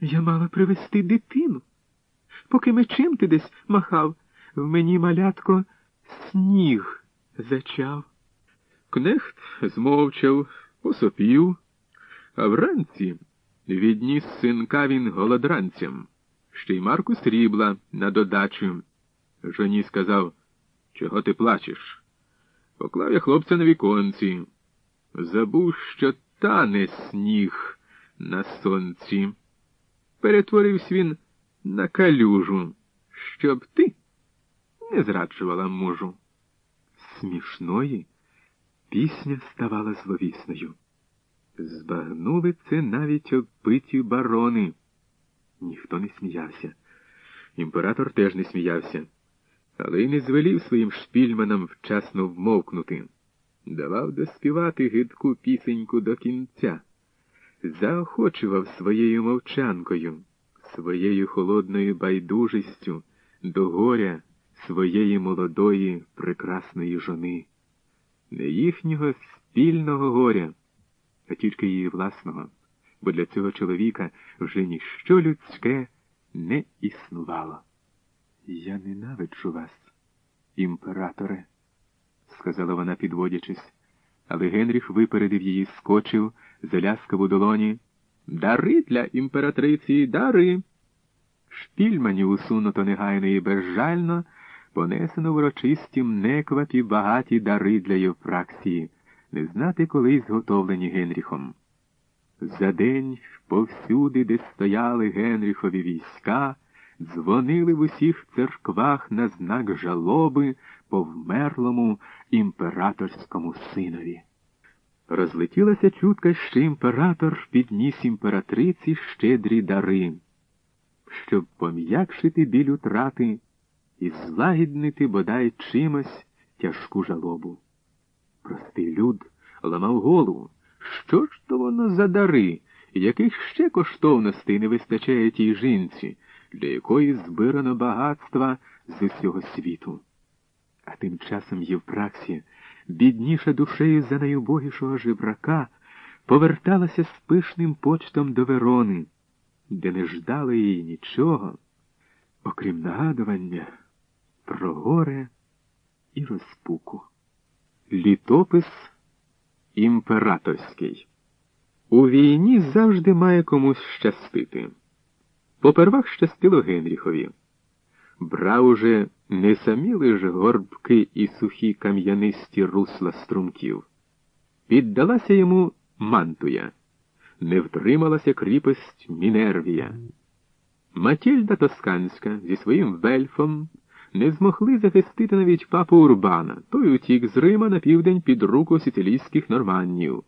Я мала привезти дитину. Поки мечем ти десь махав, в мені малятко сніг зачав. Кнехт змовчав, посопів, а вранці відніс синка він голодранцям, ще й марку срібла на додачу. Жоні сказав, чого ти плачеш? Поклав я хлопця на віконці. Забув, що тане сніг на сонці. Перетворився він на калюжу, щоб ти не зраджувала мужу. Смішної пісня ставала зловісною. Збагнули це навіть оббиті барони. Ніхто не сміявся. Імператор теж не сміявся, але й не звелів своїм шпільманам вчасно вмовкнути. Давав доспівати гидку пісеньку до кінця, заохочував своєю мовчанкою, своєю холодною байдужістю до горя своєї молодої прекрасної жони, не їхнього спільного горя, а тільки її власного, бо для цього чоловіка вже ніщо людське не існувало. Я ненавиджу вас, імператоре, сказала вона, підводячись, але Генріх випередив її, скочив, заляскав у долоні. Дари для імператриці, дари. Шпільмані усунуто негайно і безжально понесено урочистім неквапі багаті дари для Євпраксії, не знати коли зготовлені Генріхом. За день повсюди, де стояли Генріхові війська, дзвонили в усіх церквах на знак жалоби по вмерлому імператорському синові. Розлетілася чутка, що імператор підніс імператриці щедрі дари, щоб пом'якшити біль утрати і злагіднити бодай чимось тяжку жалобу. Простий люд ламав голову. Що ж то воно за дари, яких ще коштовностей не вистачає тій жінці, для якої збирано багатства з усього світу? А тим часом Євпраксія, бідніша душею за найубогішого жебрака, поверталася з пишним почтом до Верони, де не ждало її нічого, окрім нагадування про горе і розпуку. Літопис імператорський. У війні завжди має комусь щастити. Попервах щастило Генріхові. Брав уже не самі лиш горбки і сухі кам'янисті русла струмків. Піддалася йому мантуя, не втрималася кріпость Мінервія. Матільда Тосканська зі своїм вельфом не змогли захистити навіть папу Урбана, той утік з Рима на південь під руку сицилійських норманнів,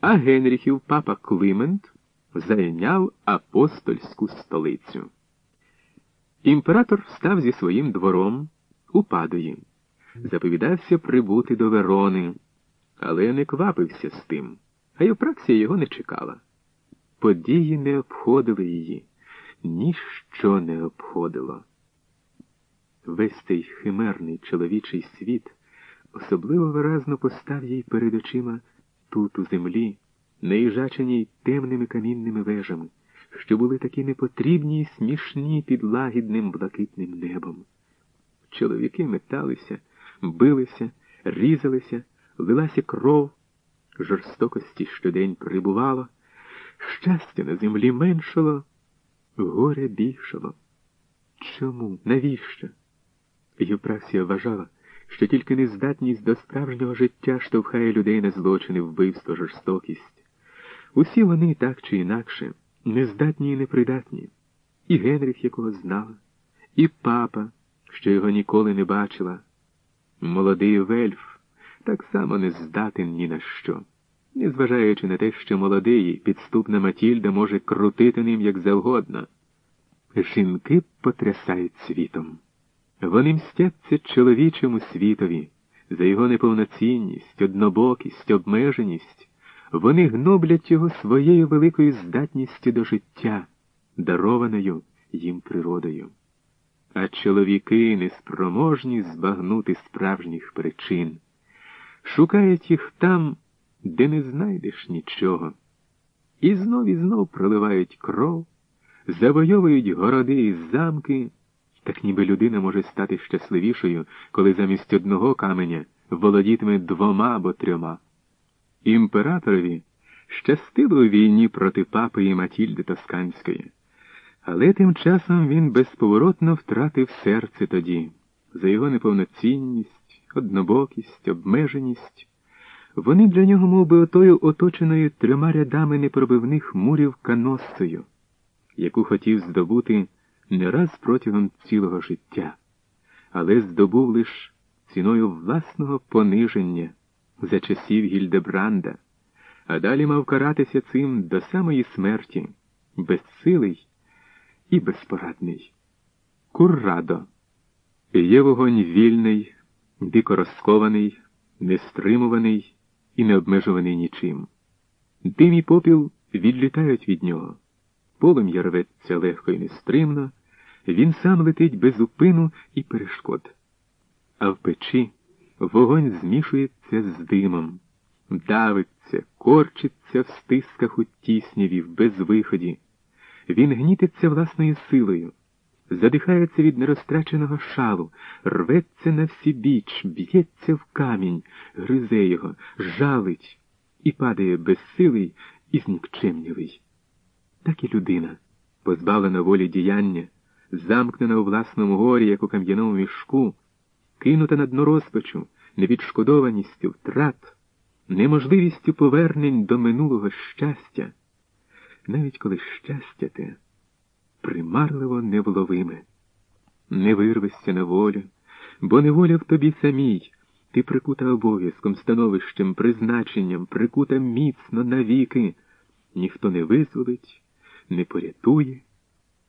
а Генріхів папа Климент зайняв апостольську столицю. Імператор став зі своїм двором у Падої, заповідався прибути до Верони, але не квапився з тим, а Євпраксія його не чекала. Події не обходили її, ніщо не обходило. Весь цей химерний чоловічий світ особливо виразно постав їй перед очима тут, у землі, наїжаченій темними камінними вежами, що були такі непотрібні й смішні під лагідним блакитним небом. Чоловіки металися, билися, різалися, лилася кров, жорстокості щодень прибувало, щастя на землі меншало, горе більшало. Чому? Навіщо? Євпраксія вважала, що тільки нездатність до справжнього життя штовхає людей на злочини, вбивство, жорстокість. Усі вони так чи інакше, нездатні і непридатні. І Генріх, якого знала, і папа, що його ніколи не бачила. Молодий вельф так само не здатен ні на що, незважаючи на те, що молодий, підступна Матільда може крутити ним як завгодно. Жінки потрясають світом. Вони мстяться чоловічому світові за його неповноцінність, однобокість, обмеженість. Вони гноблять його своєю великою здатністю до життя, дарованою їм природою. А чоловіки неспроможні збагнути справжніх причин, шукають їх там, де не знайдеш нічого, і знов і знов проливають кров, завойовують городи і замки, так ніби людина може стати щасливішою, коли замість одного каменя володітиме двома або трьома. Імператорові щастило у війні проти папи і Матільди Тосканської, але тим часом він безповоротно втратив серце тоді за його неповноцінність, однобокість, обмеженість. Вони для нього мов би, отою оточеною трьома рядами непробивних мурів каноссою, яку хотів здобути не раз протягом цілого життя, але здобув лиш ціною власного пониження за часів Гільдебранда, а далі мав каратися цим до самої смерті, безсилий і безпорадний. Куррадо. Є вогонь вільний, дико розкований, нестримуваний і не обмежуваний нічим. Дим і попіл відлітають від нього. Полум'я рветься легко і нестримно, він сам летить без упину і перешкод. А в печі вогонь змішується з димом, давиться, корчиться в стисках у тісняві, в безвиході. Він гнітиться власною силою, задихається від нерозтраченого шалу, рветься на всі біч, б'ється в камінь, гризе його, жалить і падає безсилий і знікчемнівий. Так і людина, позбавлена волі діяння, замкнена у власному горі, як у кам'яному мішку, кинута на дно розпачу, невідшкодованістю втрат, неможливістю повернень до минулого щастя, навіть коли щастя те примарливо невловиме. Не вирвешся на волю, бо неволя в тобі самій, ти прикута обов'язком, становищем, призначенням, прикута міцно навіки, ніхто не визволить, не порятує